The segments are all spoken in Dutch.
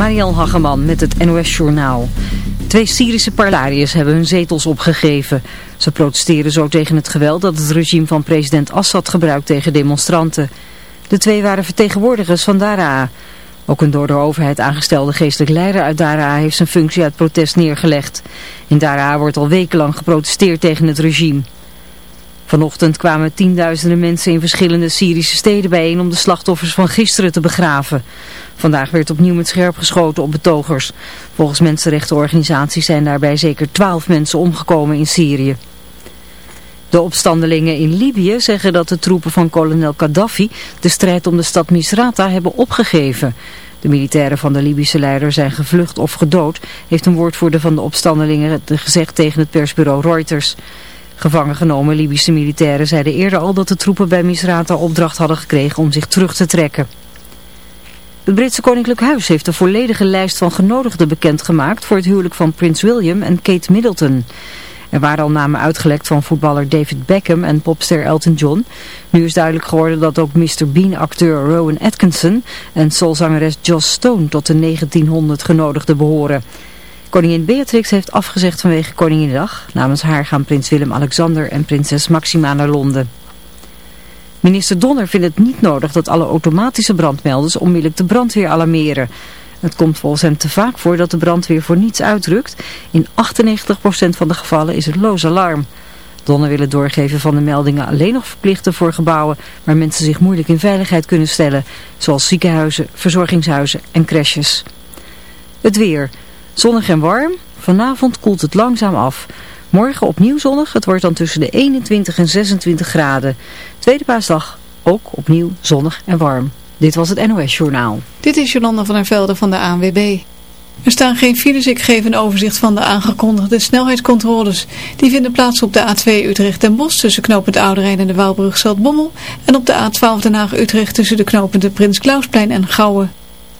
Mariel Hageman met het NOS Journaal. Twee Syrische parlementariërs hebben hun zetels opgegeven. Ze protesteren zo tegen het geweld dat het regime van president Assad gebruikt tegen demonstranten. De twee waren vertegenwoordigers van Daraa. Ook een door de overheid aangestelde geestelijk leider uit Daraa heeft zijn functie uit protest neergelegd. In Daraa wordt al wekenlang geprotesteerd tegen het regime. Vanochtend kwamen tienduizenden mensen in verschillende Syrische steden bijeen om de slachtoffers van gisteren te begraven. Vandaag werd opnieuw met scherp geschoten op betogers. Volgens mensenrechtenorganisaties zijn daarbij zeker twaalf mensen omgekomen in Syrië. De opstandelingen in Libië zeggen dat de troepen van kolonel Gaddafi de strijd om de stad Misrata hebben opgegeven. De militairen van de Libische leider zijn gevlucht of gedood, heeft een woordvoerder van de opstandelingen gezegd tegen het persbureau Reuters. Gevangen genomen Libische militairen zeiden eerder al dat de troepen bij Misrata opdracht hadden gekregen om zich terug te trekken. Het Britse Koninklijk Huis heeft de volledige lijst van genodigden bekendgemaakt voor het huwelijk van prins William en Kate Middleton. Er waren al namen uitgelekt van voetballer David Beckham en popster Elton John. Nu is duidelijk geworden dat ook Mr. Bean-acteur Rowan Atkinson en soulzangeres Joss Stone tot de 1900 genodigden behoren. Koningin Beatrix heeft afgezegd vanwege Koninginnedag. Namens haar gaan prins Willem-Alexander en prinses Maxima naar Londen. Minister Donner vindt het niet nodig dat alle automatische brandmelders onmiddellijk de brandweer alarmeren. Het komt volgens hem te vaak voor dat de brandweer voor niets uitdrukt. In 98% van de gevallen is het loos alarm. Donner wil doorgeven van de meldingen alleen nog verplichten voor gebouwen waar mensen zich moeilijk in veiligheid kunnen stellen, zoals ziekenhuizen, verzorgingshuizen en crèches. Het weer. Zonnig en warm. Vanavond koelt het langzaam af. Morgen opnieuw zonnig. Het wordt dan tussen de 21 en 26 graden. Tweede paasdag ook opnieuw zonnig en warm. Dit was het NOS Journaal. Dit is Jolanda van der Velde van de ANWB. Er staan geen files, ik geef een overzicht van de aangekondigde snelheidscontroles. Die vinden plaats op de A2 Utrecht-Den Bosch tussen knooppunt Ouderijn en de Waalbrug Zaltbommel. En op de A12 Den Haag-Utrecht tussen de knooppunten Prins Klausplein en Gouwen.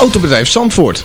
Autobedrijf Zandvoort.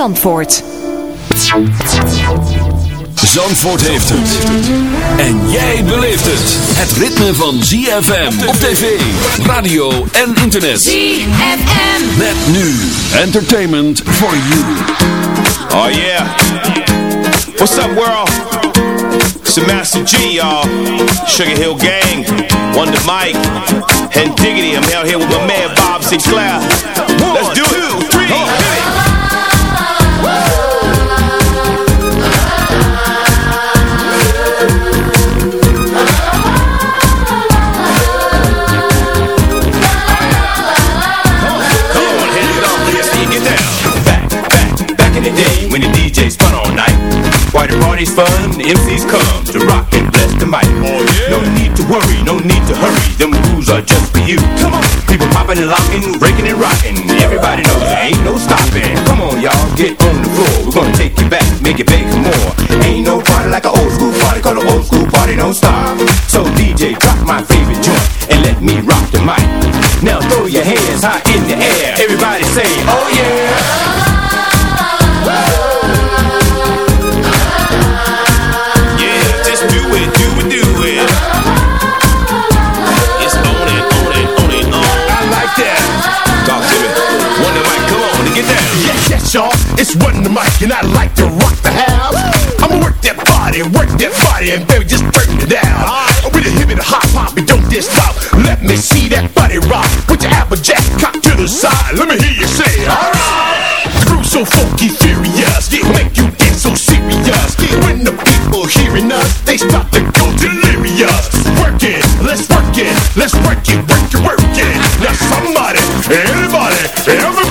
Zandvoort. Zandvoort. Heeft het. En jij beleeft het. Het ritme van ZFM op tv, radio en internet. ZFM. Met nu. Entertainment for you. Oh yeah. What's up world? It's the Master G y'all. Sugar Hill Gang. Wonder Mike. And Diggity. I'm out here with my man Bob Sinclair. Let's do it. Two, three, and locking, breaking and rocking. Everybody knows there ain't no stopping. Come on, y'all, get on the floor. We're gonna take you back, make it big more. Ain't no party like an old school party, cause an old school party don't stop. So DJ, drop my favorite joint and let me rock the mic. Now throw your hands high in the air. Everybody say, oh yeah. It's running the mic and I like to rock the house. I'ma work that body, work that body, and baby, just turn it down. Right. With a hip and a hop hop, and don't diss stop. Let me see that body rock. Put your apple jack cock to the side. Let me hear you say, alright. The groove's so funky furious, make you get so serious. When the people hearing us, they start to go delirious. Work it, let's work it, let's work it, work it, work it. Now somebody, everybody, everybody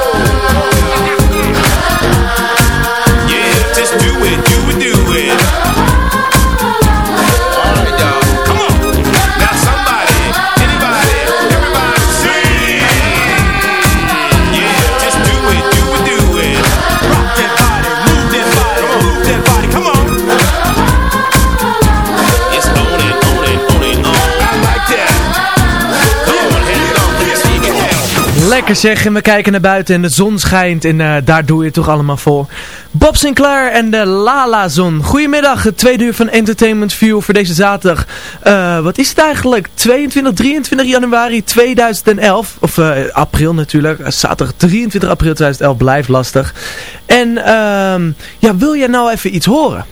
Lekker zeg, en we kijken naar buiten en de zon schijnt en eh, daar doe je toch allemaal voor. Bob Sinclair en de Lala Zon. Goedemiddag, het tweede uur van Entertainment View voor deze zaterdag. Eh, wat is het eigenlijk? 22, 23 januari 2011. Of eh, april natuurlijk. Zaterdag 23 april 2011 blijft lastig. En ehm, ja, wil jij nou even iets horen?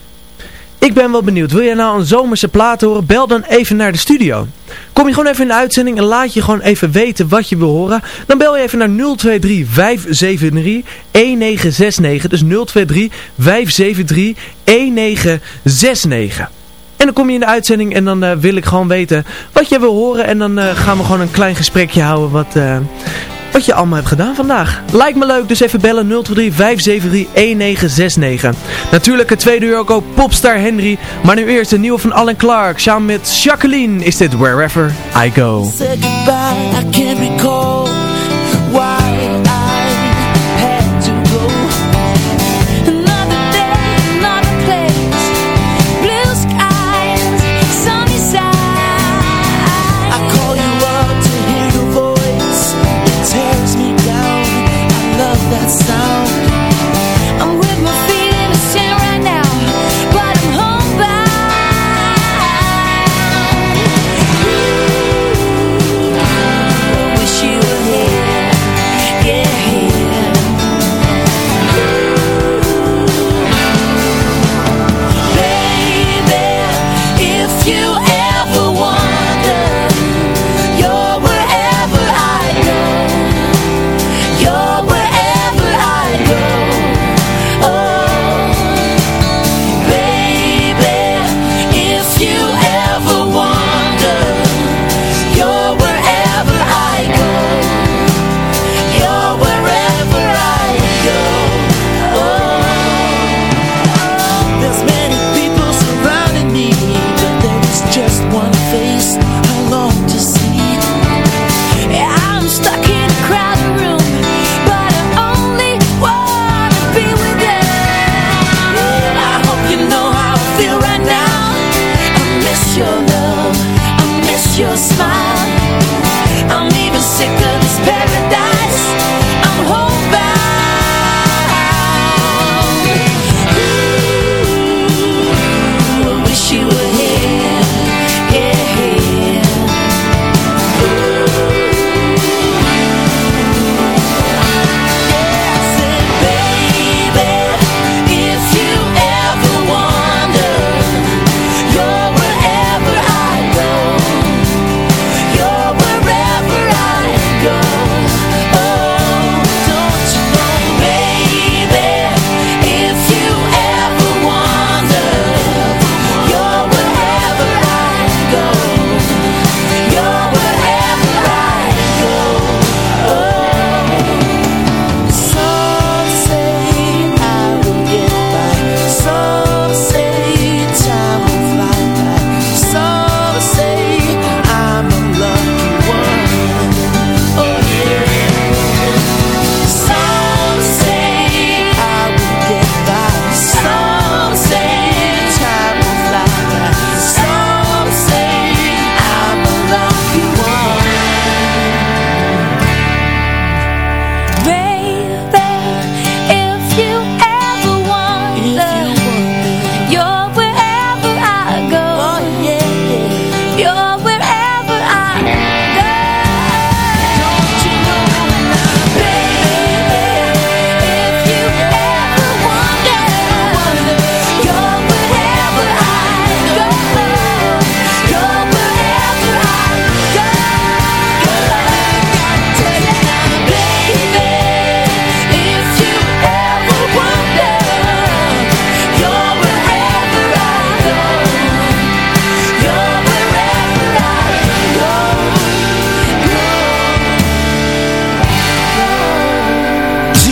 Ik ben wel benieuwd. Wil jij nou een zomerse plaat horen? Bel dan even naar de studio. Kom je gewoon even in de uitzending en laat je gewoon even weten wat je wil horen. Dan bel je even naar 023 573 1969. Dus 023 573 1969. En dan kom je in de uitzending en dan eh, wil ik gewoon weten wat je wil horen. En dan eh, gaan we gewoon een klein gesprekje houden wat, eh, wat je allemaal hebt gedaan vandaag. Lijkt me leuk, dus even bellen 023 573 1969. Natuurlijk het tweede uur ook, ook Popstar Henry. Maar nu eerst de nieuwe van Alan Clark. Samen met Jacqueline is dit Wherever I Go. I can't recall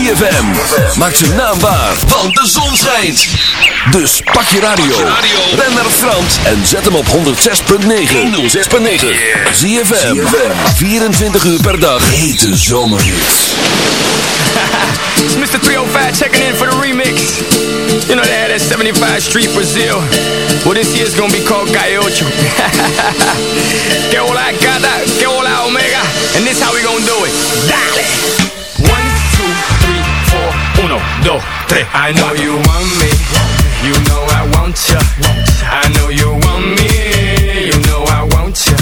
ZFM. Maak zijn naam waar, want de zon schijnt. Dus pak je radio. Ben naar Frans en zet hem op 106.9. 106.9. ZFM. 24 uur per dag. Hete zomerhits. It's Mr. 305 checking in for the remix. You know they had that 75 Street Brazil. Well, this year's gonna be called Gaiocho. que hola gata, que hola omega. And this how we gonna do it. Dale. Dos, tres. I know you want me. You know I want ya. I know you want me. You know I want ya.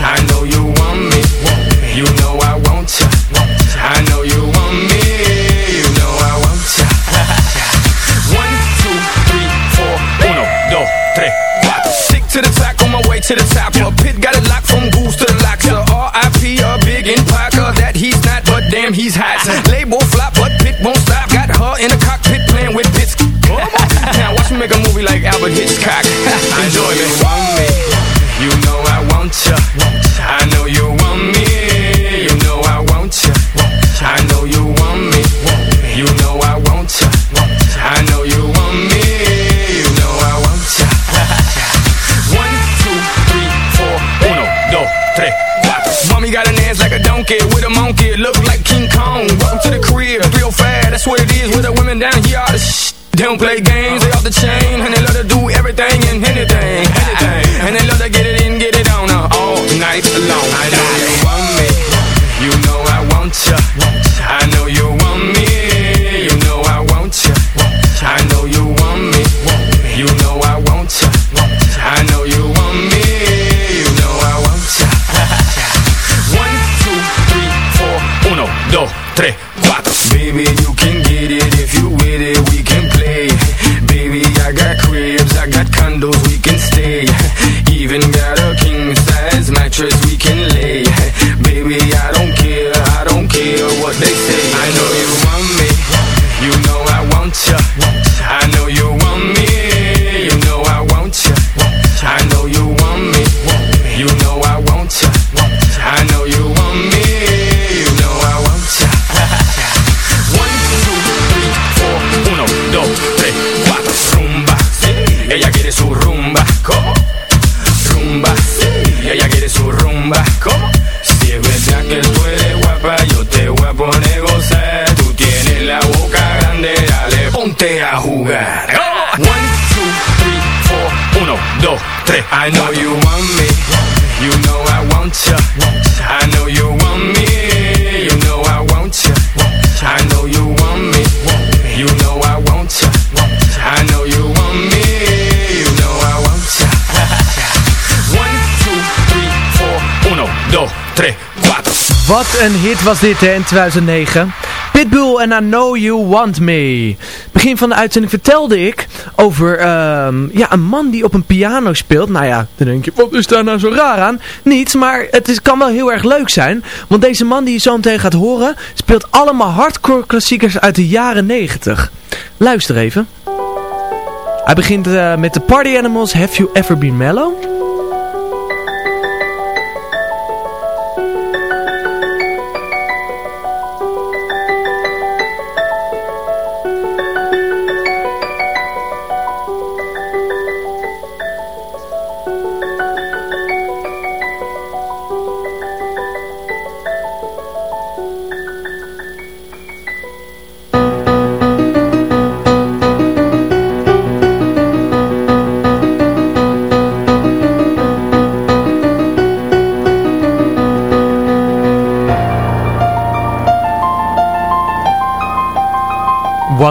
I know you want me. You know I want ya. I know you want me. You know I want ya. One, two, three, four. Uno, dos, tres, cuatro. Stick to the track on my way to the top. A pit got it locked from goose to the locks. R.I.P. a big in Parker that he's not, but damn he's hot. Albert Hitchcock. Enjoy me. You want me? You know I want ya. I know you want me. You know I want ya. I know you want me. You know I want ya. I know you want me. You know I want ya. One, two, three, four. Uno, dos, tres, cuatro. Mommy got an ass like a donkey with a monkey. Look like King Kong. Welcome to the crib. Real fast, that's what it is. With the women down here, all the sh- They don't play games, they off the chain. Wat een hit was dit hè, in 2009. Pitbull en I Know You Want Me. Begin van de uitzending vertelde ik over ehm, ja, een man die op een piano speelt. Nou ja, dan denk je, wat is daar nou zo raar aan? Niets, maar het is, kan wel heel erg leuk zijn. Want deze man die je zo meteen gaat horen, speelt allemaal hardcore klassiekers uit de jaren 90. Luister even. Hij begint eh, met de Party Animals, Have You Ever Been Mellow?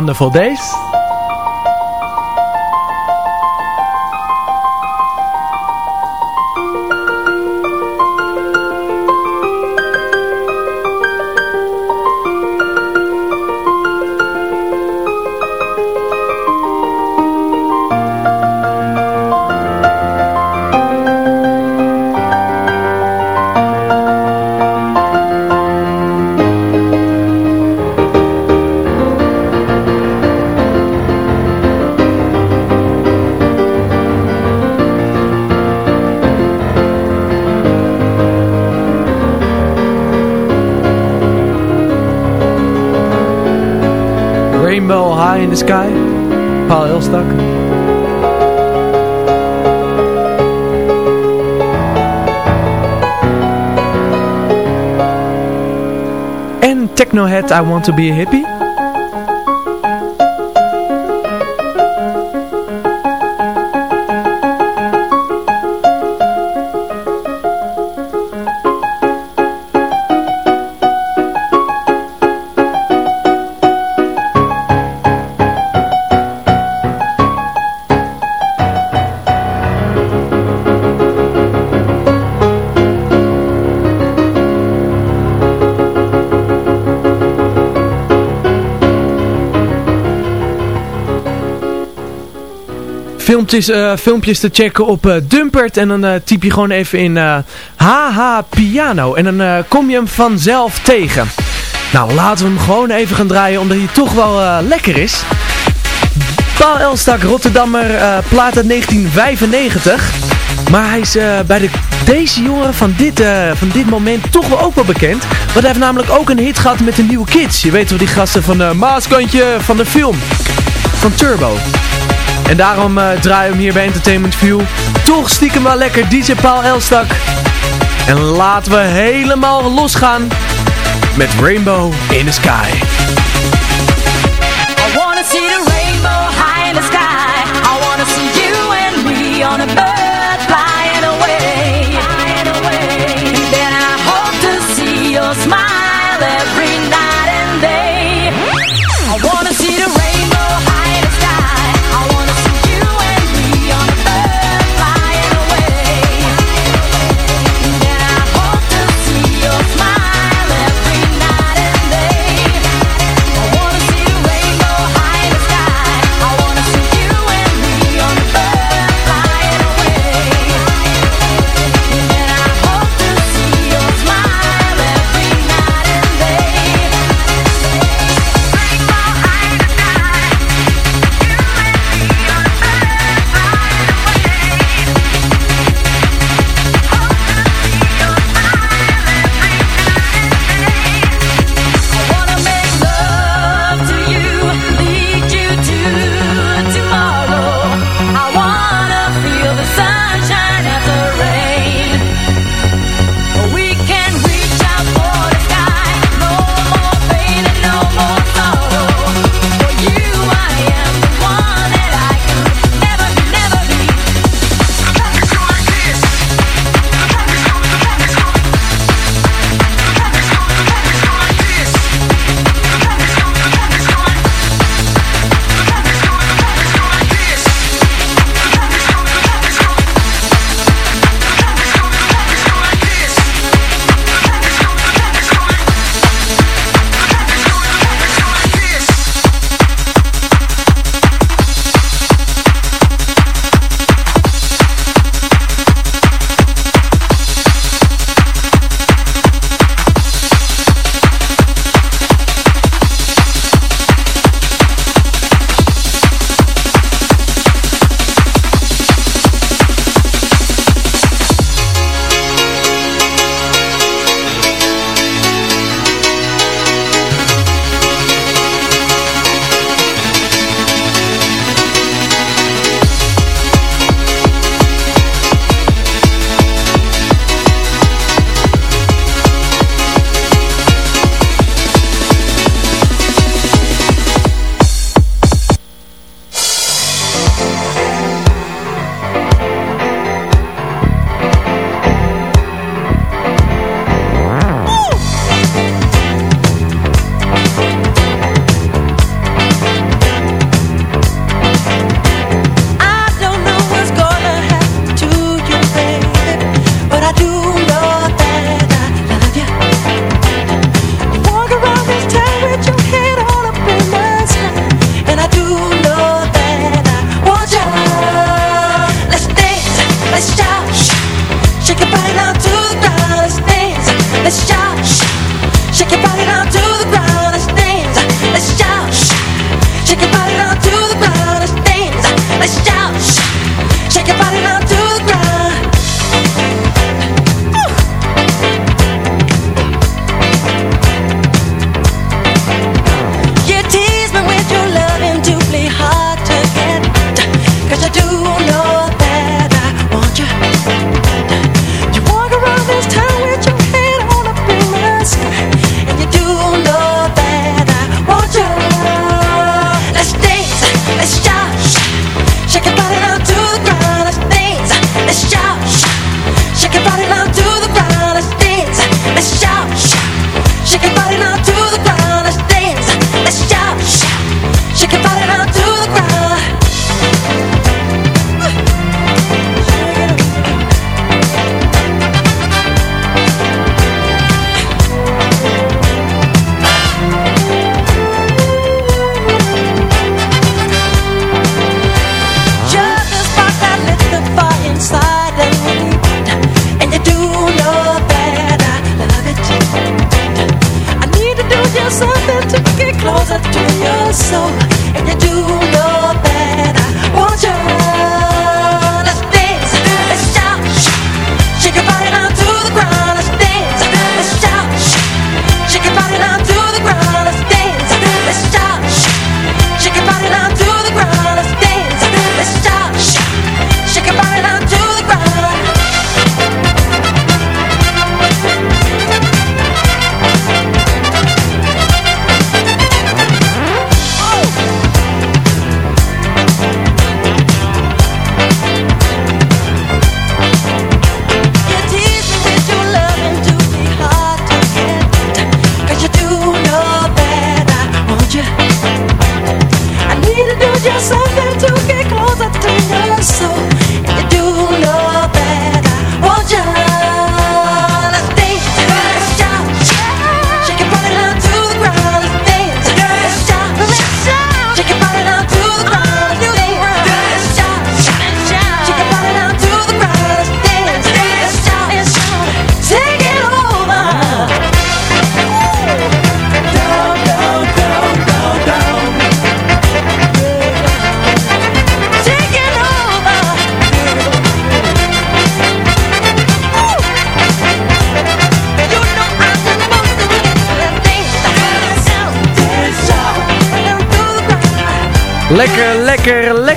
Wonderful Days. I Want To Be A Hippie. Filmpjes, uh, filmpjes te checken op uh, Dumpert. En dan uh, typ je gewoon even in HH Piano. En dan kom je hem vanzelf tegen. Nou, laten we hem gewoon even gaan draaien, omdat hij toch wel lekker is. Paul Elstak, Rotterdammer, plaat uit 1995. Maar hij is bij de, deze jongen van dit, van dit moment toch wel ook wel bekend. Want hij heeft namelijk ook een hit gehad met de nieuwe kids. Je weet wel, die gasten van Maaskantje van de film. Van Turbo. En daarom uh, draai hem hier bij Entertainment View. Toch stiekem wel lekker DJ Paul Elstak. En laten we helemaal losgaan met Rainbow in the Sky. See the rainbow high in the sky. I see you and me on a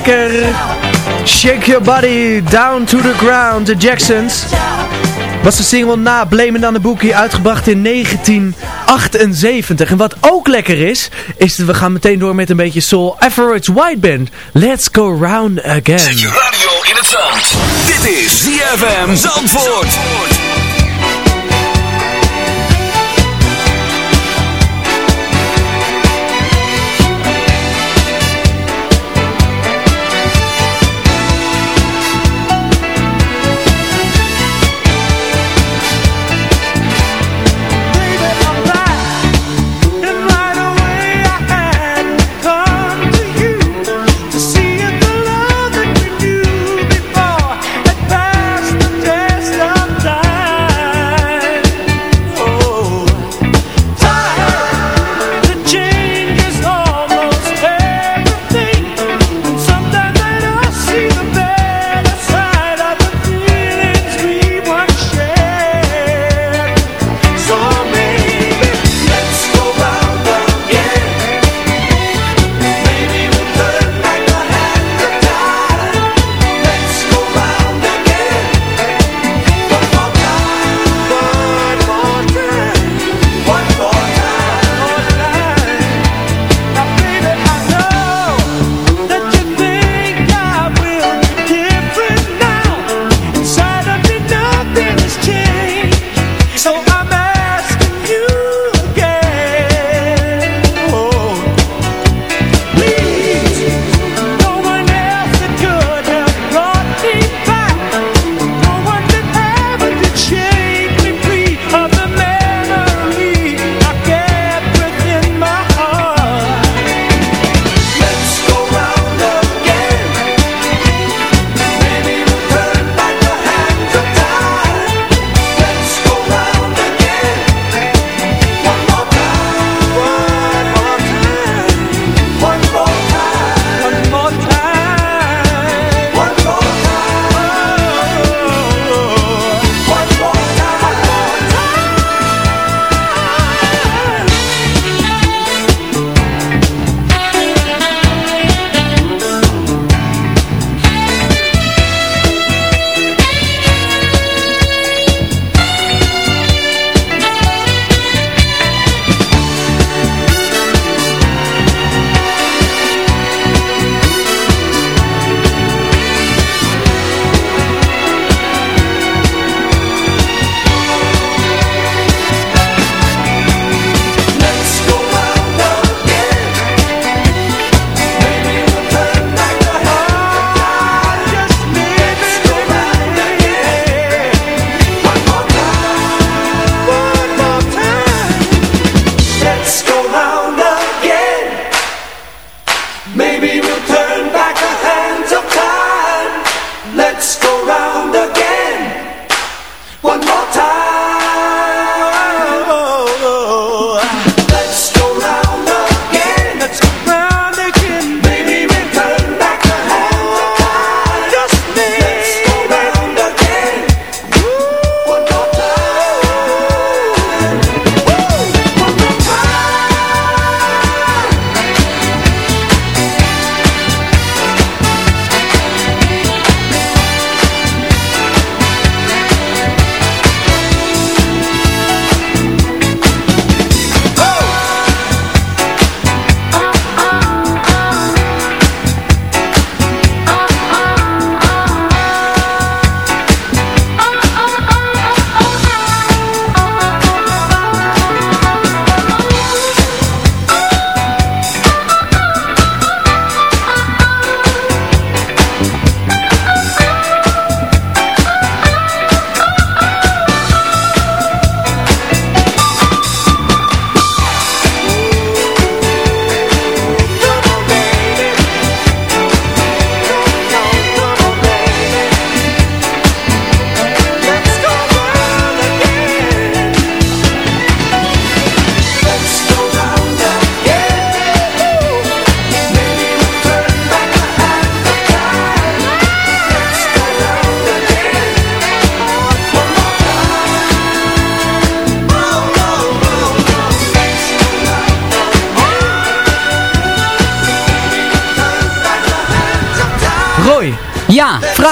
lekker. Shake your body down to the ground, The Jacksons. Was de single na Blame dan de Bookie uitgebracht in 1978. En wat ook lekker is, is dat we gaan meteen door met een beetje soul. Average White Band, Let's Go Round Again. Radio in het zand. Dit is ZFM Zandvoort.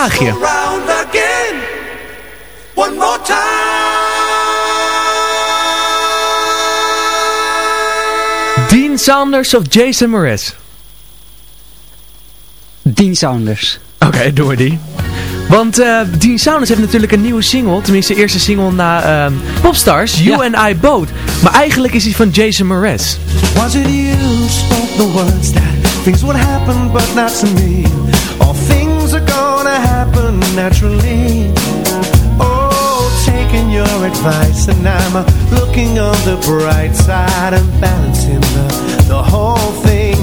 Ja, vraagje. Around again. One more time. Dean Saunders of Jason Mraz? Dean Saunders. Oké, doen we die. Want eh, Dean Saunders heeft natuurlijk een nieuwe single. Tenminste, de eerste single na ehm, Popstars. You Ja. and I Both. Maar eigenlijk is hij van Jason Mraz. Was it you spoke the words that things would happen but not to me? Happen naturally. Oh, taking your advice and I'm looking on the bright side and balancing the, the whole thing.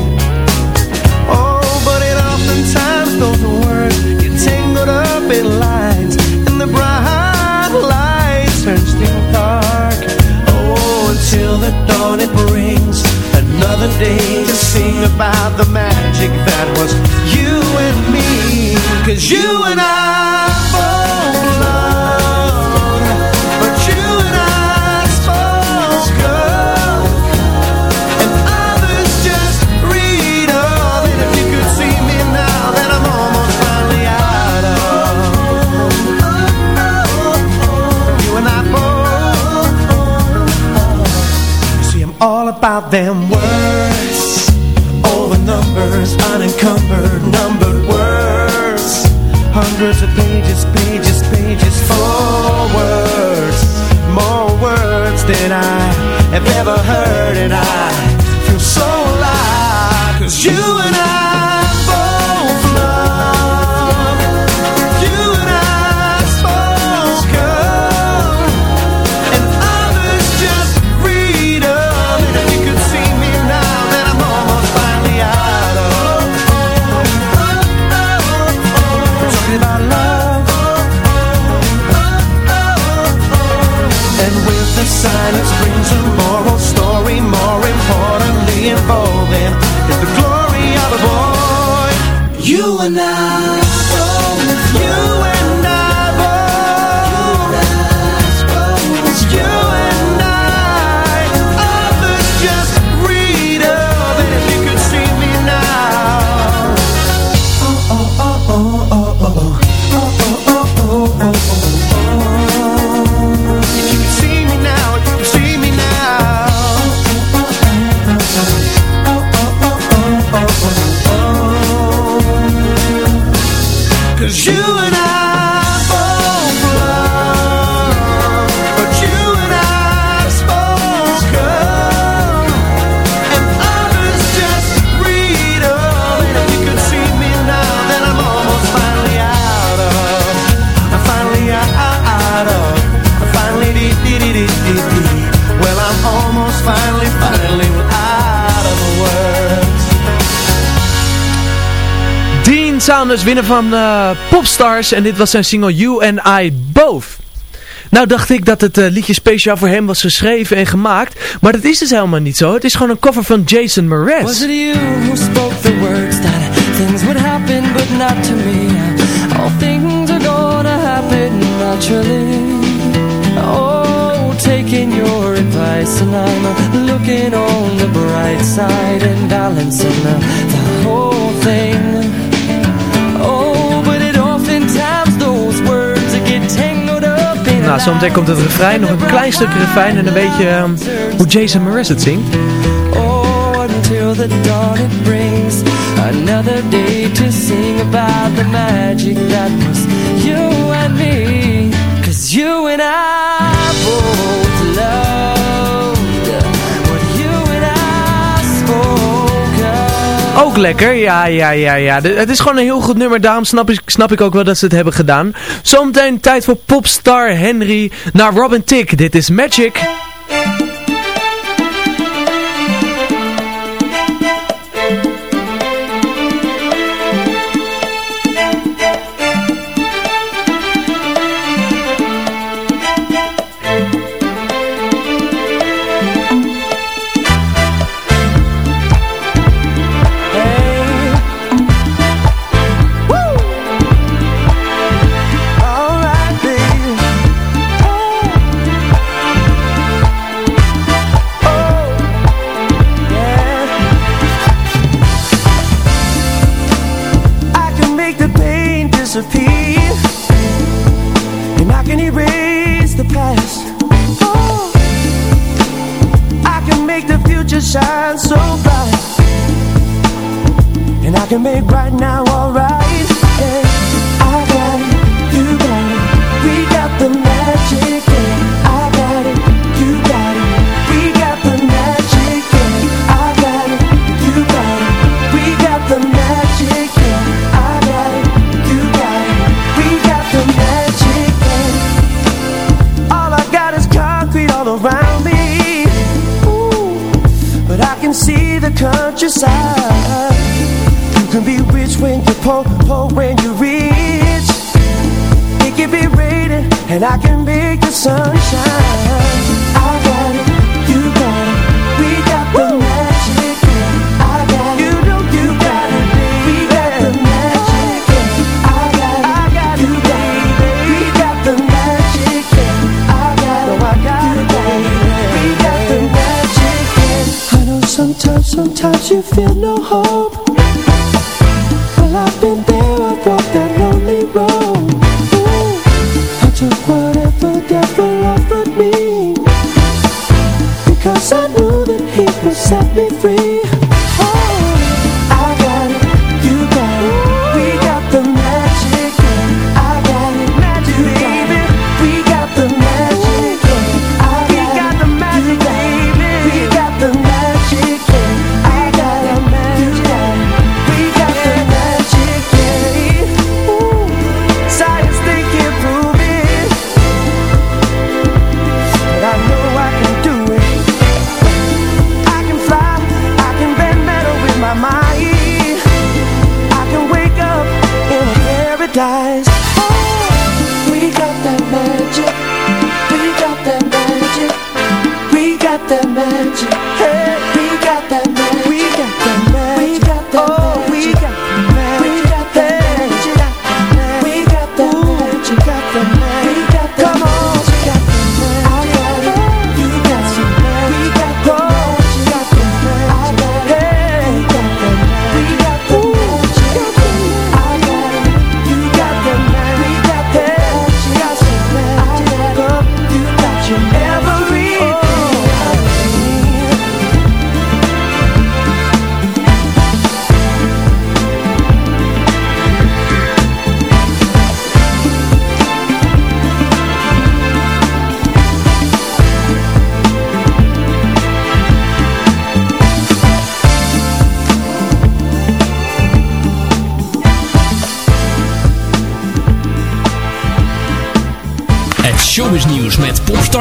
Oh, but it oftentimes those words get tangled up in lines and the bright lights turn still dark. Oh, until the dawn it brings another day to sing about the magic that was you and me. Cause you and I both but you and I of, and others just read. And if you could see me now, then I'm almost finally out of. You and I both. You see, I'm all about them words. Over numbers, unencumbered, numbered words. Hundreds of pages, pages, pages full words. More words than I have ever heard, and I feel so alive. Cause you and I. Dean Saunders, winnaar van eh, Popstars. En dit was zijn single You and I Both. Nou dacht ik dat het eh, liedje speciaal voor hem was geschreven en gemaakt. Maar dat is dus helemaal niet zo. Het is gewoon een cover van Jason Mraz. Was it you who spoke the words that things would happen but not to me? All things are gonna happen naturally. Oh, taking your advice and I'm uh, looking on the bright side and balancing the, the whole thing. Nou, zometeen komt het refrein, nog een klein stukje refrein en dan weet je ehm, hoe Jason Mraz het zingt. Oh, until the dawn it brings another day to sing about the magic that was you and me. Cause you and I Ook lekker, ja, ja, ja, ja. Het is gewoon een heel goed nummer, daarom snap ik, snap ik ook wel dat ze het hebben gedaan. Zometeen tijd voor popstar Henry naar Robin Tick. Dit is Magic.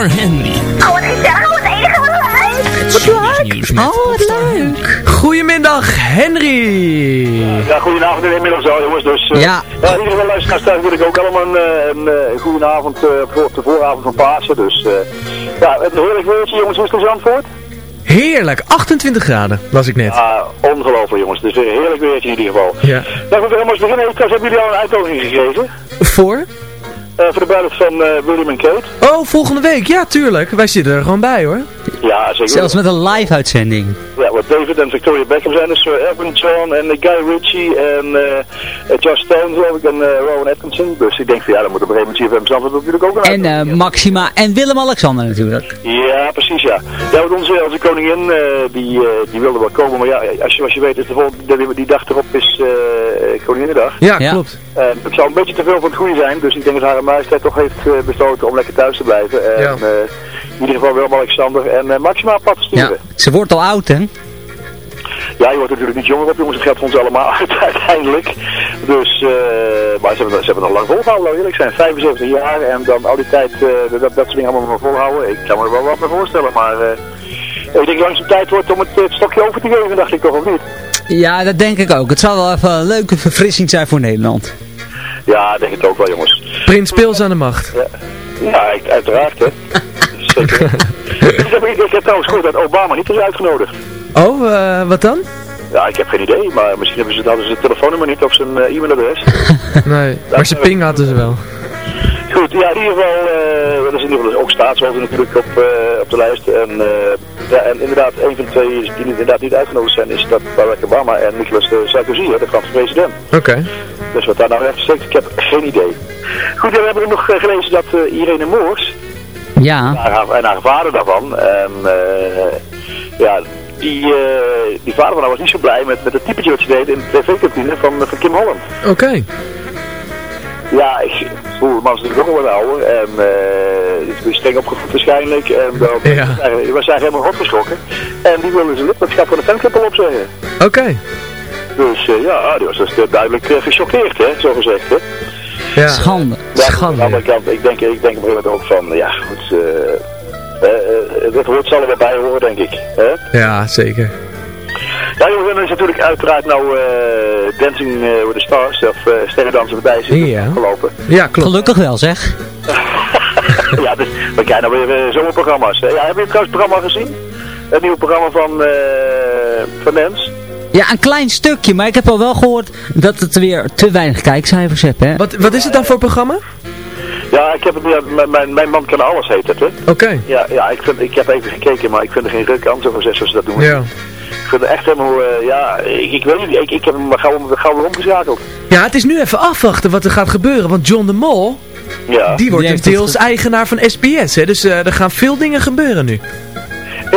Henry. Oh, wat gezellig, wat enige wat leuk. Oh, wat leuk. Goedemiddag, Henry. Ja, goedenavond en inmiddels al jongens. Dus uh, Ja. ja. in ieder geval luisteraars thuis wil ik ook allemaal een, eh, een, eh, goede avond eh, voor de vooravond van Pasen. Dus eh, ja, het heerlijk weertje jongens, hoe is het in Zandvoort? Heerlijk, 28 graden, las ik net. Ja, ongelooflijk jongens. Het is weer een heerlijk weertje in ieder geval. Ja. Nou, we gaan maar eens beginnen. Ik hebben jullie al een uitnodiging gegeven. Voor? Eh, voor de bruiloft van eh, William en Kate. Oh, volgende week. Ja, tuurlijk. Wij zitten er gewoon bij, hoor. Ja, zeker. Zelfs met een live uitzending. David en Victoria Beckham zijn dus uh, Elton John en uh, Guy Ritchie en uh, Josh Stone geloof ik en uh, Rowan Atkinson. Dus ik denk van ja, dan moet op een gegeven moment Zandvoort natuurlijk ook een En uh, Maxima en Willem-Alexander natuurlijk. Ja, precies ja. Ja, want onze, onze koningin uh, die, uh, die wilde wel komen, maar ja, als je, zoals je weet is de volgende, die, die dag erop is uh, Koninginnedag. Ja, ja, klopt. Uh, het zou een beetje te veel van het goede zijn, dus ik denk dat haar majesteit toch heeft uh, besloten om lekker thuis te blijven. En, ja. uh, in ieder geval Willem-Alexander en uh, Maxima pad te sturen. Ja, ze wordt al oud, hè? Ja, je wordt natuurlijk niet jonger op, jongens. Het geldt voor ons allemaal uit uiteindelijk. Dus, uh, maar ze hebben, ze hebben nog lang volgehouden, eerlijk zijn. 75 jaar en dan al die tijd uh, dat, dat soort dingen allemaal maar volhouden. Ik kan me er wel wat mee voorstellen, maar uh, ik denk langzaam tijd wordt om het, het, stokje over te geven, dacht ik toch, of niet? Ja, dat denk ik ook. Het zal wel even een leuke verfrissing zijn voor Nederland. Ja, denk het ook wel, jongens. Prins Pils aan de macht. Ja, ja uiteraard, hè. Zeker. ik, heb, ik, ik heb trouwens gehoord dat Obama niet is uitgenodigd. Oh, uh, wat dan? Ja, ik heb geen idee, maar misschien hebben ze, hadden ze het telefoonnummer niet of zijn uh, e-mailadres. nee, maar zijn ping hadden ze wel. Goed, ja, in ieder geval, uh, dat is in ieder geval ook staatshoofd natuurlijk op, uh, op de lijst. En, uh, ja, en inderdaad, een van de twee die inderdaad niet uitgenodigd zijn, is dat Barack Obama en Nicolas Sarkozy, de Franse president. Oké. Okay. Dus wat daar nou echt steekt, ik heb geen idee. Goed, ja, we hebben nog gelezen dat Irene Moors, ja. en haar, en haar vader daarvan, en ja, die, eh, die vader van haar was niet zo blij met, met het typetje wat ze deed in de tv-kantine van, van Kim Holland. Oké. Ja, ik, vroeger was natuurlijk ook al wat ouder en uh, is streng opgevoed waarschijnlijk. En dan Ja. we was eigenlijk helemaal rotgeschrokken. En die wilde zijn lidmaatschap van de fanclub al opzeggen. Oké. Dus eh, ja, die was dus eh, duidelijk eh, gechoqueerd, hè, zo gezegd. Hè. Ja. Schande. Ja, aan de andere kant, ik denk, ik denk op een gegeven moment ook van, ja goed, eh eh, eh, dit hoort zal er wel bij horen, denk ik. Hè? Ja, zeker. Ja jongens, en er is natuurlijk uiteraard nou eh, Dancing eh, with the Stars, of uh, Sterrendansen voorbij zitten Ja. gelopen. Ja, klopt. Gelukkig wel zeg. ja, dus we krijgen nou weer eh, zomerprogramma's. ja, heb je trouwens het programma gezien? Het nieuwe programma van, eh van Nens? Ja, een klein stukje, maar ik heb al wel gehoord dat het weer te weinig kijkcijfers heeft, hè? Wat, wat is het dan voor programma? Ja, ik heb het, ja, mijn- mijn, man kan alles heet het, hè? Oké. Ja, ja ik, vind, ik heb even gekeken, maar ik vind er geen ruk aan, zo gezegd, zoals ze dat doen. Ja. Ik vind het echt helemaal, eh, ja, ik, ik weet niet, ik, ik heb hem gauw, gauw weer omgeschakeld. Ja, het is nu even afwachten wat er gaat gebeuren. Want John de Mol, Ja. die wordt Die dus deels eigenaar van SBS. Hè? Dus eh, er gaan veel dingen gebeuren nu.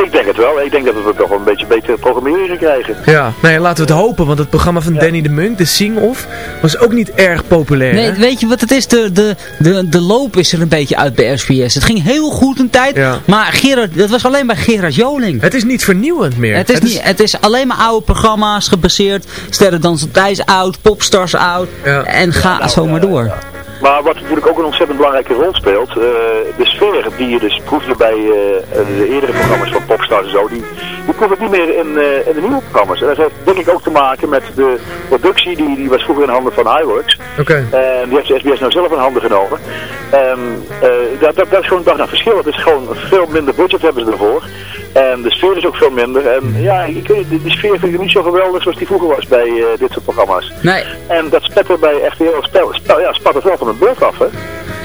Ik denk het wel. Ik denk dat we toch wel een beetje betere programmering gaan krijgen. Ja, nou ja, laten we het hopen. Want het programma van Danny de Munk, de Sing-Off, was ook niet erg populair. Nee, hè? weet je wat het is? De, de, de, de loop is er een beetje uit bij SBS. Het ging heel goed een tijd, Ja. maar Gerard, dat was alleen bij Gerard Joling. Het is niet vernieuwend meer. Het is, niet, het is alleen maar oude programma's gebaseerd. Sterrendansen Thijs oud, Popstars oud. Ja. En ga nou, zo maar ja, door. Maar wat natuurlijk ook een ontzettend belangrijke rol speelt, eh, de sfeer die je dus proefde bij eh, de eerdere programma's van Popstars en zo, die, die proef ik niet meer in, eh, in de nieuwe programma's. En dat heeft denk ik ook te maken met de productie, die, die was vroeger in handen van iWorks. Oké. En die heeft de SBS nou zelf in handen genomen. En eh, dat, dat, dat is gewoon een dag naar verschil. Het is gewoon veel minder budget hebben ze ervoor. En de sfeer is ook veel minder. En ja, ik die, die sfeer vind ik niet zo geweldig zoals die vroeger was bij eh, dit soort programma's. Nee, En dat spetter bij RTL spel, spel, ja, spat het wel van het beeld af, hè?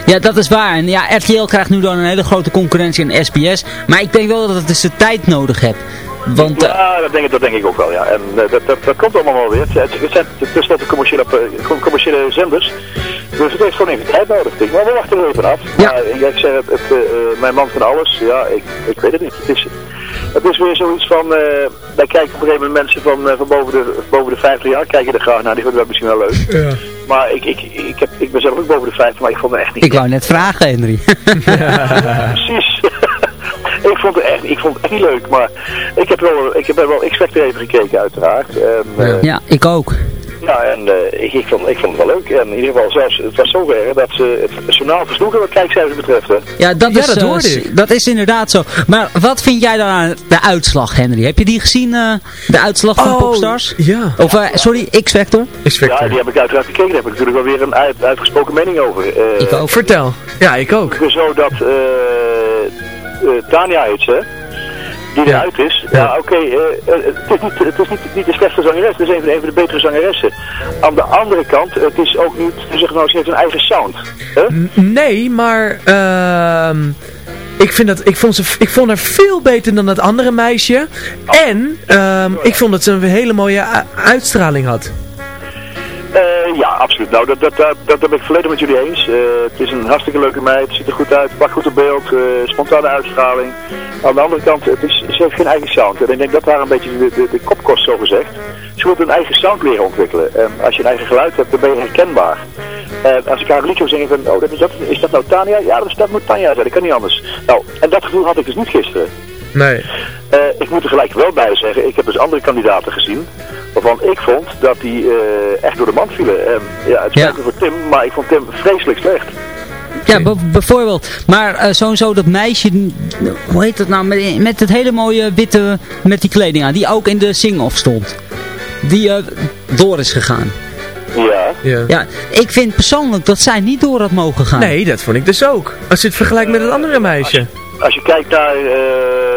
ja, dat is waar. En ja, RTL krijgt nu dan een hele grote concurrentie in SBS. Maar ik denk wel dat het dus de tijd nodig heeft. Want eh, Ja, dat denk, ik, dat denk ik ook wel, ja. En eh, dat, dat, dat komt allemaal wel weer. Het, het, het zijn tenslotte commerciële, eh, commerciële zenders. Dus het heeft gewoon even tijd nodig. denk ik. Maar we wachten er even af. Ja. Maar eh, ik zeg het, het, eh, eh, mijn man van alles, ja, ik, ik weet het niet. Het is, het is weer zoiets van, eh wij kijken op een gegeven moment mensen van, eh, van boven, de, boven de 50 jaar, kijken er graag naar, die vinden dat misschien wel leuk. Ja. Maar ik, ik, ik, heb, ik ben zelf ook boven de 50, maar ik vond het echt niet. ik wou net vragen, Henry. Precies. Ik vond het echt, ik vond het echt niet leuk, maar ik heb wel, ik heb wel X-Factor even gekeken uiteraard. En, eh, ja, ik ook. ja, en eh, ik, ik, vond, ik vond het wel leuk. En in ieder geval zelfs, het was zo erg dat ze het journaal versloegen wat kijkcijfers betreft. Hè. Ja, dat, Ja, is, dat eh, hoorde ik. dat is inderdaad zo. Maar wat vind jij dan aan de uitslag, Henry? Heb je die gezien, eh, de uitslag van Oh, Popstars? Ja. Of, sorry, X-Factor? X-Factor. Ja, die heb ik uiteraard gekeken. Daar heb ik natuurlijk wel weer een uit, uitgesproken mening over. Eh, Ik ook. Vertel. Ja, ik ook. Het is zo dat Tania heet ze, die Ja. eruit is. Ja. Oké, eh, eh, het is, niet, het is niet, niet de slechte zangeres, het is een van, een van de betere zangeressen. Aan de andere kant, het is ook niet, zeg nou, ze heeft een eigen sound. Hè? N- Nee, maar ehm, ik, vind dat, ik, vond ze, ik vond haar veel beter dan dat andere meisje. En ehm, ik vond dat ze een hele mooie uitstraling had. Eh, ja, absoluut. Nou, dat, dat, dat, dat ben ik volledig met jullie eens. Eh, het is een hartstikke leuke meid, ziet er goed uit, pakt goed op beeld, eh, spontane uitstraling. Aan de andere kant, het is, ze heeft geen eigen sound. En ik denk dat daar een beetje de, de, de zo gezegd. Ze moet een eigen sound leren ontwikkelen. En als je een eigen geluid hebt, dan ben je herkenbaar. En als ik haar een liedje zingen van, oh, dat is, dat, is dat nou Tanja? Ja, dat, is, dat moet Tanja zijn, dat kan niet anders. Nou, en dat gevoel had ik dus niet gisteren. Nee. Eh, ik moet er gelijk wel bij zeggen, ik heb dus andere kandidaten gezien, waarvan ik vond dat die eh, echt door de mand vielen. En ja, het spijt voor Tim, maar ik vond Tim vreselijk slecht. Ja, bijvoorbeeld. Maar eh sowieso dat meisje, hoe heet dat nou, met, met het hele mooie witte, met die kleding aan, die ook in de sing-off stond. Die eh, door is gegaan. Ja. Ja. Ja, ik vind persoonlijk dat zij niet door had mogen gaan. Nee, dat vond ik dus ook. Als je het vergelijkt met het andere meisje. Als je kijkt naar eh, s-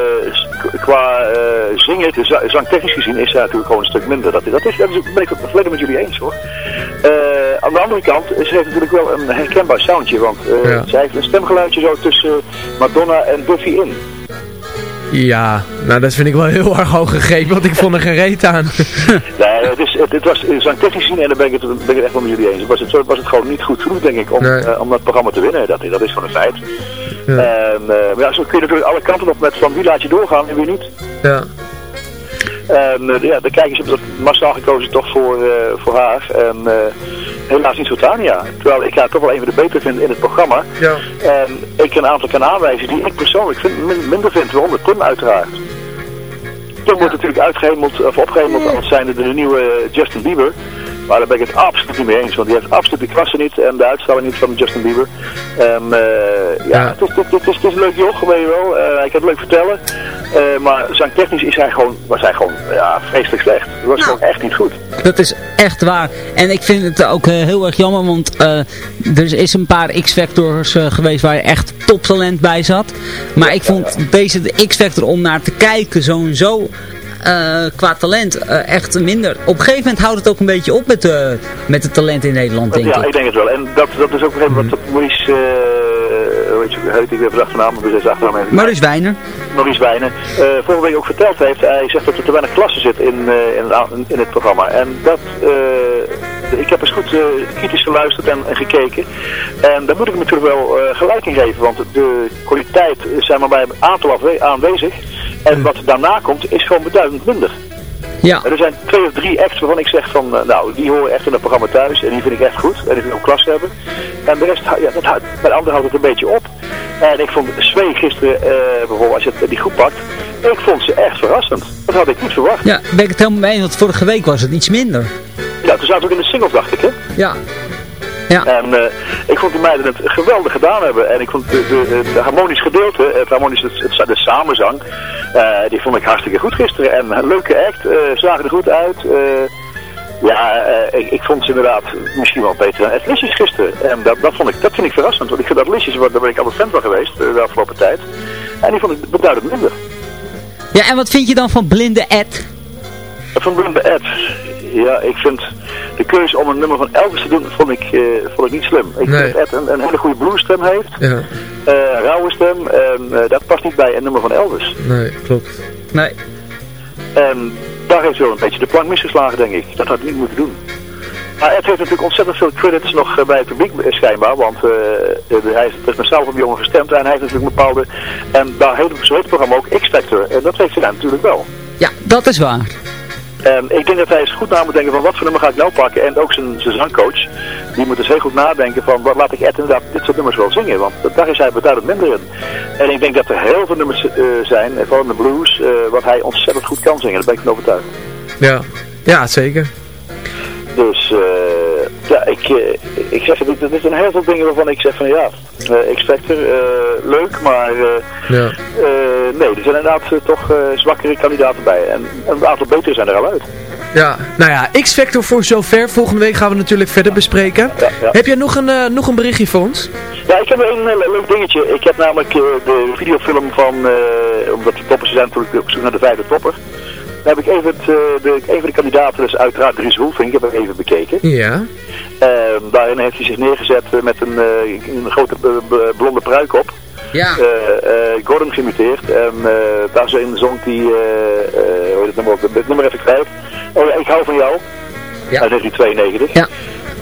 qua eh, zingen, de za- zangtechnisch gezien, is zij natuurlijk gewoon een stuk minder. Dat, dat, is, dat is, ben ik het volledig met jullie eens hoor. Eh, aan de andere kant, ze heeft natuurlijk wel een herkenbaar soundje, want eh, Ja. zij heeft een stemgeluidje zo tussen Madonna en Duffy in. Ja, nou dat vind ik wel heel erg hoog gegrepen, want ik vond er geen reet aan. Nee, het, is, het, het was eh, zangtechnisch gezien, en dan ben ik het, ben ik het echt wel met jullie eens. Was het, was het gewoon niet goed genoeg, denk ik, om, Nee. eh, om dat programma te winnen. Dat, dat is gewoon een feit. Ja. En, eh, ja, zo kun je natuurlijk alle kanten op met van wie laat je doorgaan en wie niet. Ja. En eh, ja, de kijkers hebben dat massaal gekozen toch voor, eh, voor haar. En helaas niet voor Tania. Terwijl ik haar toch wel een van de beter vind in het programma. Ja. En ik een aantal kan aanwijzen die ik persoonlijk vind, min- minder vind. Waaronder Tim uiteraard. Tim wordt natuurlijk uitgehemeld, of opgehemeld als zijnde de nieuwe Justin Bieber. Maar daar ben ik het absoluut niet mee eens, want die heeft absoluut de klasse niet en de uitstraling niet van Justin Bieber. En eh, ja, Het, is, het, is, het, is, het is een leuk joch, weet je wel. Eh, hij kan het leuk vertellen. Eh, maar zangtechnisch is hij gewoon, was hij gewoon ja, vreselijk slecht. Dat was gewoon echt niet goed. Dat is echt waar. En ik vind het ook eh, heel erg jammer, want eh, er is een paar X-Factors eh, geweest waar echt toptalent bij zat. Maar ik vond deze de X-Factor om naar te kijken sowieso eh qua talent eh, echt minder. Op een gegeven moment houdt het ook een beetje op met, eh, met het talent in Nederland, denk ja, ik. ik denk het wel. En dat, dat is ook een wat dat Maurice, weet je, heet ik weer vandaag naam, maar zijn achternaam. Maurice Wijner. Maurice Wijnen, eh vorige week ook verteld heeft. Hij zegt dat er te weinig klasse zit in, in, in het programma. En dat, ik heb eens goed kritisch geluisterd en, en gekeken. En daar moet ik natuurlijk wel gelijk in geven. Want de kwaliteit is zeg maar, bij een aantal afwe- aanwezig. En wat daarna komt is gewoon beduidend minder. Ja. Er zijn twee of drie acts waarvan ik zeg van, eh, nou, die horen echt in het programma thuis. En die vind ik echt goed. En die vind ik ook klas hebben. En de rest, ja, dat, houdt- bij de anderen houdt het een beetje op. En ik vond Zwee gisteren, eh, bijvoorbeeld, als je het, die groep pakt. Ik vond ze echt verrassend. Dat had ik niet verwacht. Ja, ben ik het helemaal mee want vorige week was het iets minder. Ja, toen zaten we ook in de singles, dacht ik, hè? Ja. Ja. En eh, ik vond die meiden het geweldig gedaan hebben. En ik vond de, de, de harmonisch gedeelte, het harmonisch, het, het- de samenzang, eh, die vond ik hartstikke goed gisteren. En een leuke act, eh zagen er goed uit. eh, ja, eh, ik, ik vond ze inderdaad misschien wel beter dan Licious gisteren. En dat, dat, vond ik, dat vind ik verrassend, want ik vind waar- daar ben ik altijd fan van geweest eh, de afgelopen tijd. En die vond ik beduidend minder. Ja, en wat vind je dan van Blinde Ed? Van Blinde Ed. Ja, ik vind de keuze om een nummer van Elvis te doen, vond ik, eh, vond ik niet slim. Ik Nee. vind dat Ed een, een hele goede bluesstem heeft. Ja, eh rauwe stem. En eh, dat past niet bij een nummer van Elvis. nee, klopt. Nee. En daar heeft hij wel een beetje de plank misgeslagen, denk ik. Dat had hij niet moeten doen. Maar Ed heeft natuurlijk ontzettend veel credits nog bij het publiek schijnbaar. Want hij heeft dus massaal op jongen gestemd. En hij heeft natuurlijk een bepaalde... En daar zo heet het programma ook X-Factor. En dat heeft hij daar natuurlijk wel. Ja, dat is waar. En ik denk dat hij eens goed na moet denken van wat voor nummer ga ik nou pakken. En ook zijn, zijn zangcoach, die moet dus heel goed nadenken van wat laat ik Ed inderdaad dit soort nummers wel zingen. Want daar is hij beduidend minder in. En ik denk dat er heel veel nummers eh, zijn, en vooral in de blues, eh, wat hij ontzettend goed kan zingen. Daar ben ik van overtuigd. Ja, ja zeker. Dus eh, ja, ik, eh, ik zeg het, er zijn heel veel dingen waarvan ik zeg van ja, eh X-Factor, eh, leuk, maar eh, Ja. nee, er zijn inderdaad toch zwakkere kandidaten bij. En een aantal betere zijn er al uit. Ja, nou ja, X-Factor voor zover. Volgende week gaan we natuurlijk verder bespreken. Ja, ja. Heb jij nog een, nog een berichtje voor ons? Ja, ik heb een leuk dingetje. Ik heb namelijk de videofilm van, omdat de toppers zijn natuurlijk op zoek naar de vijfde topper. Dan heb ik even, het, eh, de, een van de kandidaten, dus uiteraard Dries Roelvink, heb ik even bekeken. Ja. Ehm, daarin heeft hij zich neergezet eh, met een, eh, een grote eh, blonde pruik op. Ja. Eh, eh, Gordon gemuteerd. En eh daar zijn zong hij, eh eh, hoe heet het nummer ook, het nummer even kwijt. Oh ja, ik hou van jou. Ja. Uit 1992. Ja.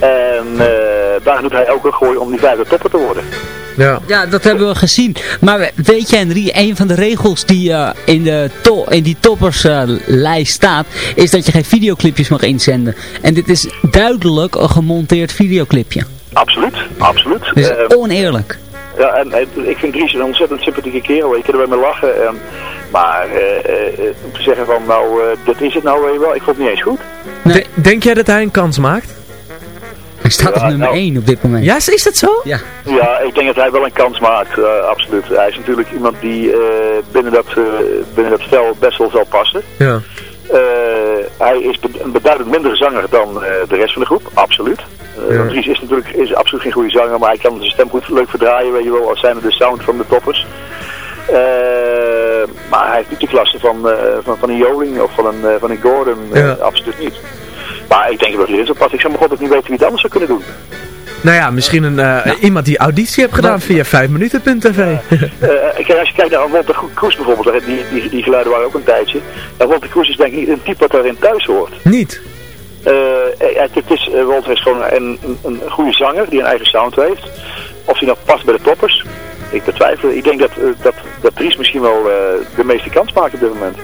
En eh, daar doet hij ook een gooi om die vijfde topper te worden. Ja. Ja, dat hebben we gezien. Maar weet jij, Henry, een van de regels die eh, in, de to in die topperslijst staat, is dat je geen videoclipjes mag inzenden. En dit is duidelijk een gemonteerd videoclipje. Absoluut, absoluut. Dus Ehm, oneerlijk. Ja, en, en ik vind Dries een ontzettend sympathieke kerel. Ik kan er bij me lachen. En, maar eh, eh, om te zeggen van, nou, eh dit is het nou weet je wel. Ik vond het niet eens goed. De- denk jij dat hij een kans maakt? Hij staat op Ja, nummer nou. 1 op dit moment. Ja, is dat zo? Ja. Ja, ik denk dat hij wel een kans maakt, eh, absoluut. Hij is natuurlijk iemand die eh, binnen, dat, eh, binnen dat stel best wel zal passen. Ja. Eh, hij is een beduidend minder zanger dan eh, de rest van de groep, absoluut. Eh, Ja. want Dries is natuurlijk is absoluut geen goede zanger, maar hij kan zijn stem goed leuk verdraaien, weet je wel, als zijn de sound van de toppers. Eh, maar hij heeft niet de klasse van, eh, van, van een Joling of van een, eh, van een Gordon, Ja. absoluut niet. Maar ik denk dat zou passen. Ik zou mijn god ook niet weten wie het anders zou kunnen doen. Nou ja, misschien een, eh, iemand die auditie heeft gedaan via 5minuten.tv. Eh, kijk, als je kijkt naar Walter Kroes bijvoorbeeld, die, die, die geluiden waren ook een tijdje. Maar Walter Kroes is denk ik niet een type wat daarin thuis hoort. Niet? Eh, eh, het is, eh, Walter is gewoon een, een, een goede zanger die een eigen sound heeft. Of hij nou past bij de toppers, ik betwijfel. Ik denk dat, eh, dat, dat Dries misschien wel eh, de meeste kans maakt op dit moment.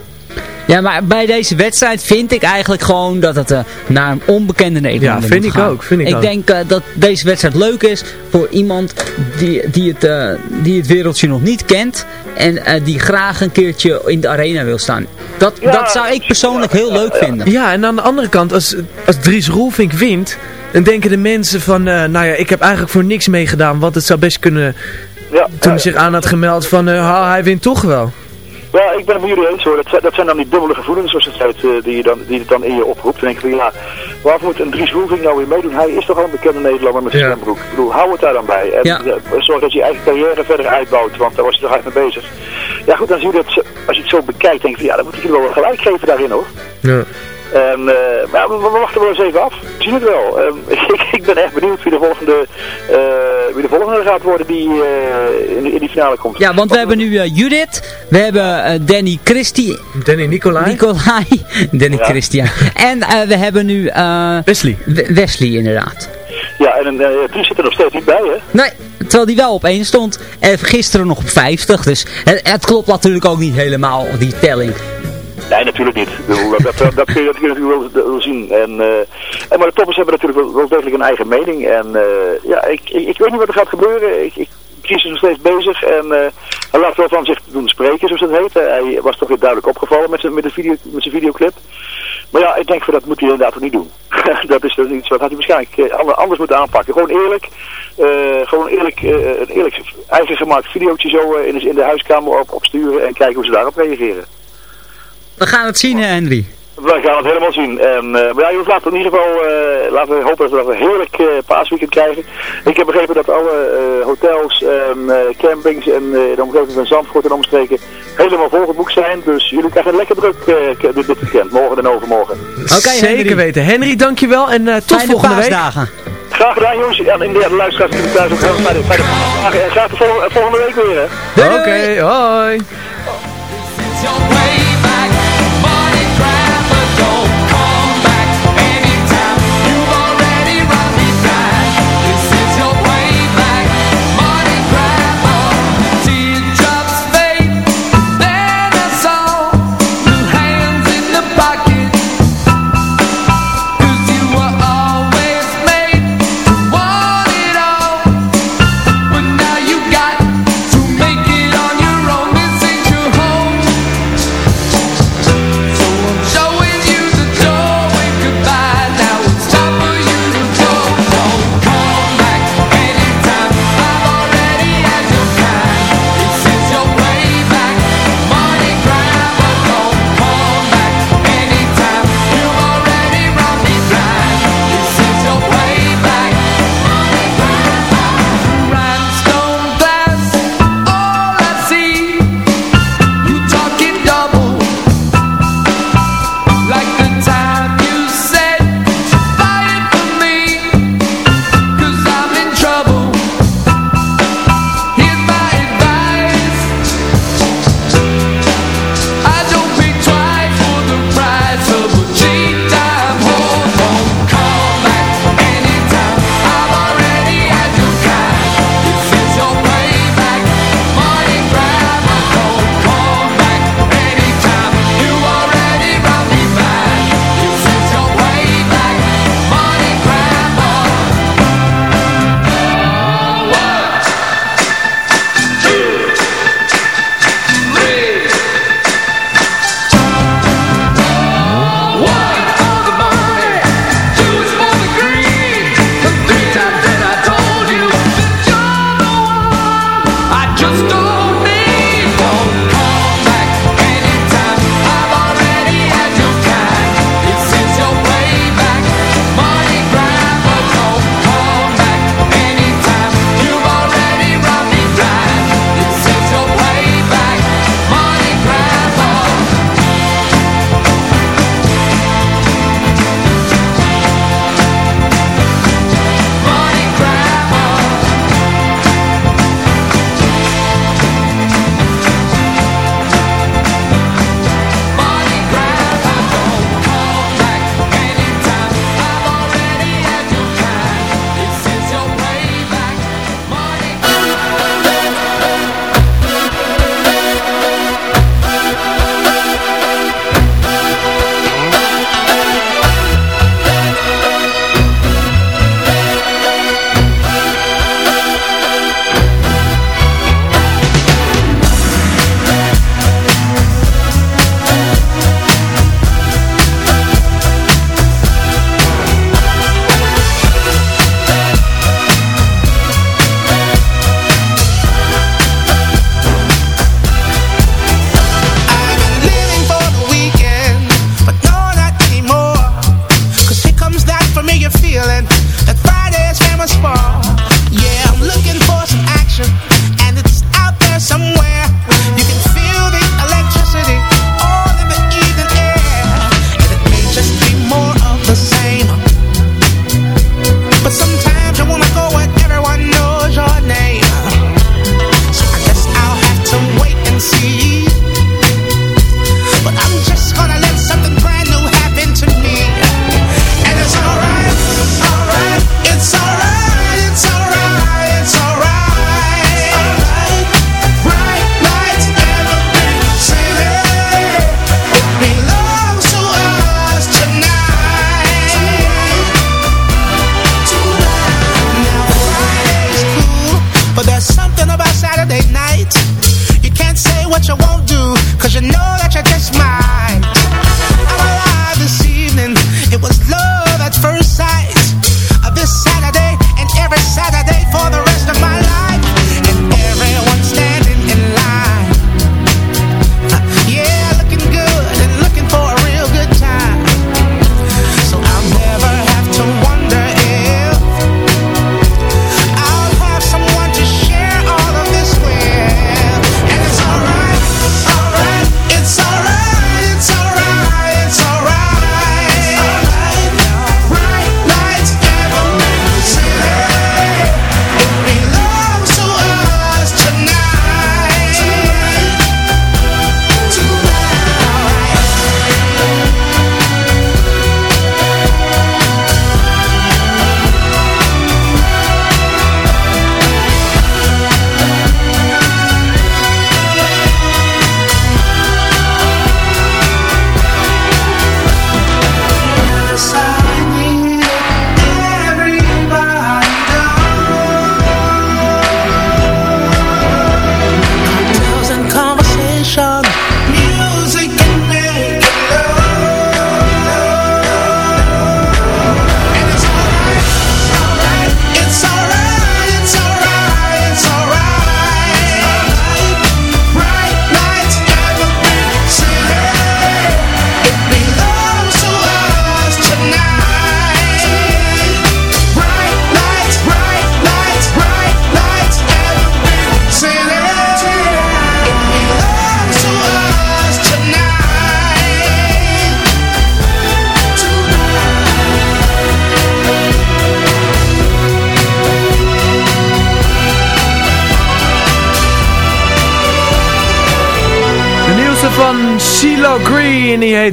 Ja, maar bij deze wedstrijd vind ik eigenlijk gewoon dat het eh, naar een onbekende Nederlander Ja, vind moet ik gaan. ook, vind ik ik ook. denk eh, dat deze wedstrijd leuk is voor iemand die, die, het, eh, die het wereldje nog niet kent en eh, die graag een keertje in de arena wil staan. Dat, dat zou ik persoonlijk heel leuk vinden. Ja, en aan de andere kant, als, als Dries Roelvink wint, dan denken de mensen van, eh, nou ja, ik heb eigenlijk voor niks meegedaan, want het zou best kunnen, Ja, toen hij zich aan had gemeld van, eh, hij wint toch wel. Ja, ik ben het met jullie eens hoor. Dat, zijn- dat zijn dan die dubbele gevoelens, zoals het heet, eh, die, je dan, die het dan in je oproept. Dan denk je van ja, waarvoor moet een Dries Roelvink nou weer meedoen? Hij is toch al een bekende Nederlander met zijn Ja. zwembroek. Ik bedoel, hou het daar dan bij. En Ja. eh, zorg dat je je eigen carrière verder uitbouwt, want daar was hij toch hard mee bezig. Ja goed, dan zie je dat, als je het zo bekijkt, denk je van ja, dan moet ik je wel gelijk geven daarin hoor. Ja. En, eh, maar we, we wachten wel eens even af. We zien het wel. Ehm, ik, ik ben echt benieuwd wie de volgende, eh, wie de volgende gaat worden die eh, in, in die finale komt. Ja, want we hebben nu eh, Judith, we hebben eh, Danny Christie, Danny Nicolai. Nicolai, Danny Ja. Christian. En eh, we hebben nu eh, Wesley. We- Wesley inderdaad. Ja, en uh, Dries zit er nog steeds niet bij, hè? Nee, terwijl die wel op 1 stond. En gisteren nog op 50. Dus het, het klopt natuurlijk ook niet helemaal, die telling. Nee, natuurlijk niet. Dat, dat, kun je, natuurlijk wel, zien. En, eh, en, maar de toppers hebben natuurlijk wel, wel degelijk een eigen mening. En eh, ja, ik, ik, ik weet niet wat er gaat gebeuren. Ik, ik, Chris is nog steeds bezig en eh, hij laat wel van zich doen spreken, zoals dat heet. Hij was toch weer duidelijk opgevallen met zijn, met de video, met zijn videoclip. Maar ja, ik denk van dat moet hij inderdaad ook niet doen. dat is dus iets wat hij waarschijnlijk ander- anders moeten aanpakken. Gewoon eerlijk, gewoon eerlijk, een eerlijk eigen gemaakt videootje zo in, de, in de huiskamer op, opsturen en kijken hoe ze daarop reageren. We gaan het zien, hè, Henry. We gaan het helemaal zien. En, eh, maar ja, jongens, laten we in ieder geval eh, laten we hopen dat we een heerlijk eh, paasweekend krijgen. Ik heb begrepen dat alle eh, hotels, en eh, campings en eh, de omgeving van Zandvoort en omstreken helemaal volgeboekt zijn. Dus jullie krijgen een lekker druk eh, dit, dit weekend, morgen en overmorgen. Oké, Zeker Henry. weten. Henry, dankjewel en eh, tot Fijne volgende week. paasdagen. Graag gedaan jongens. Ja, en de luisteraars natuurlijk thuis ook heel fijne, paasdagen. En graag de volgende, volgende week weer Oké, hoi.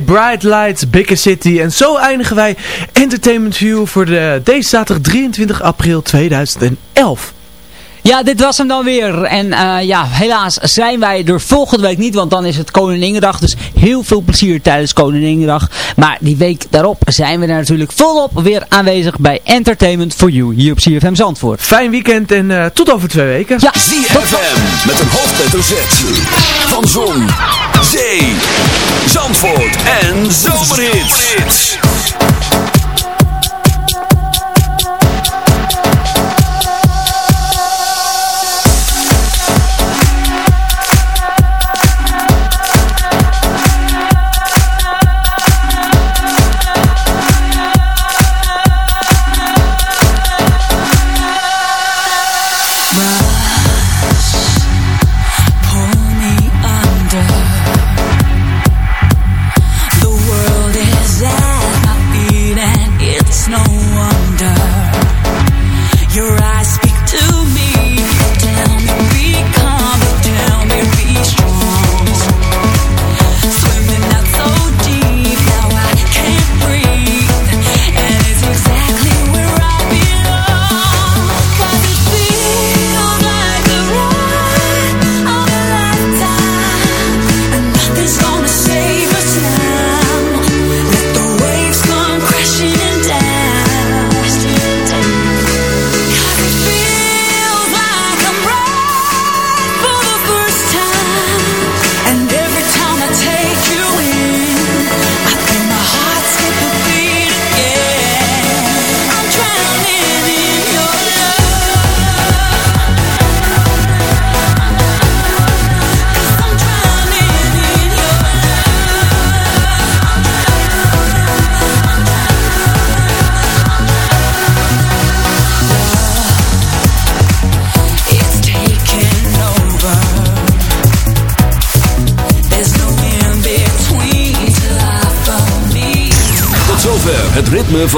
Bright Lights, Bigger City. En zo eindigen wij Entertainment View voor de, deze zaterdag 23 april 2011. Ja, dit was hem dan weer. En uh, ja, helaas zijn wij er volgende week niet, want dan is het Koninginnedag. Dus heel veel plezier tijdens Koninginnedag. Maar die week daarop zijn we er natuurlijk volop weer aanwezig bij Entertainment for You hier op CFM Zandvoort. Fijn weekend en uh, tot over twee weken. Ja, ZFM met een hoofdletter Z. Van Zon, Zee, Zandvoort en Zomerhits.